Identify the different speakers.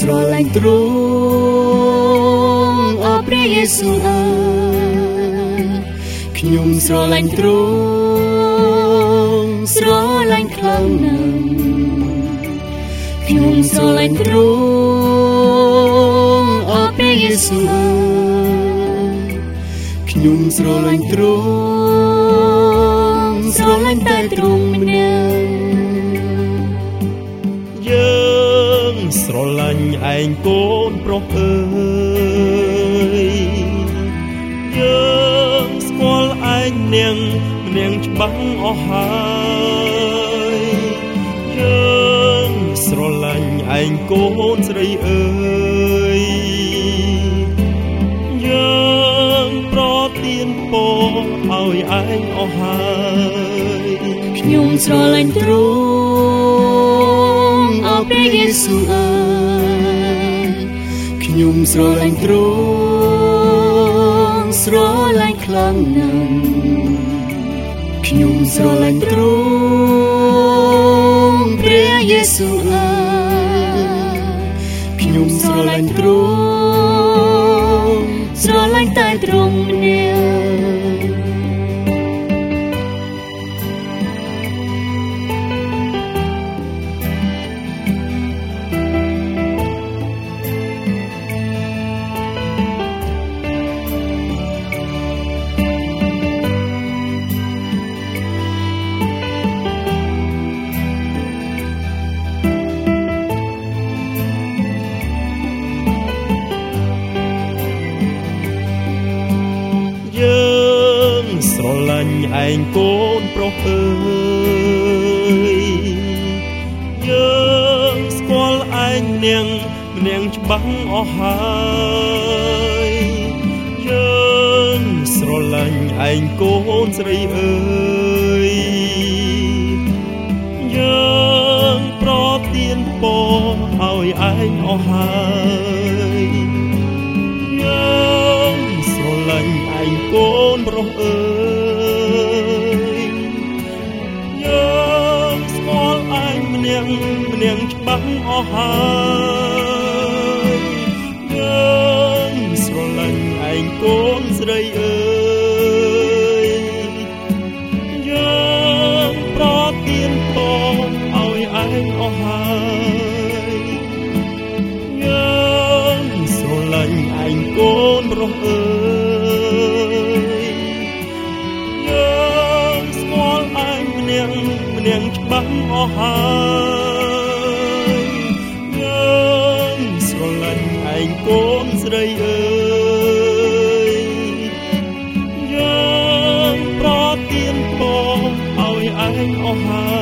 Speaker 1: ស្រឡាញ់ទ្រង់អរព្រះយេស៊ូវអើយខ្ញុំស្រឡាញ់ទ្រង់ស្រឡាញ់ខ្លាំងណាស់ខ្ញុំស្រឡាញ់ទ្រង់អរព្រះយេស៊ូវអើយខ្ញុំស្រឡាញ់ទ្រង់ស្រឡាញ់តែទ្រង់ម្នាក់
Speaker 2: ឡាញ់ឯងកូនប្រុសអើយយើងស្គាល់ឯងនាងម្នាក់ច្បាស់អស់ហើយយើងស្រឡាញ់ឯងកូនស្រីអើយយើងប្រទានពរឲ្យឯងអស់ហើយ
Speaker 1: ខ្ញុំស្រឡាញ់ទ្រង់អរព្រះយេស៊ូវអើយខ្ញុំស្រឡាញ់ទ្រង់ស្រឡាញ់ខ្លាំងណាស់ខ្ញុំស្រឡាញ់ទ្រង់ព្រះយេស៊ូវអើយខ្ញុំស្រឡាញ់ទ្រង់ ស្រឡាញ់
Speaker 2: ឯងកូនប្រុសអើយយើងស្គាល់ឯងនាងម្នាក់ច្បាស់អស់ហើយយើងស្រឡាញ់ឯងកូនស្រីអើយយើងប្រទានពរឲ្យឯងអស់ហើយ ប្រុសអើយយើងស្គាល់ឯងម្នាក់ម្នាក់ច្បាស់អស់ហើយយើងស្រឡាញ់ឯងកូនស្រីអើយយើងប្រទានពរឲ្យឯងអស់ហើយយើងស្រឡាញ់ឯងកូនប្រុសអើយ ហើយយើងស្រឡាញ់ឯងកូនស្រីអើយយើងប្រទានពរឲ្យឯងអស់ហើយ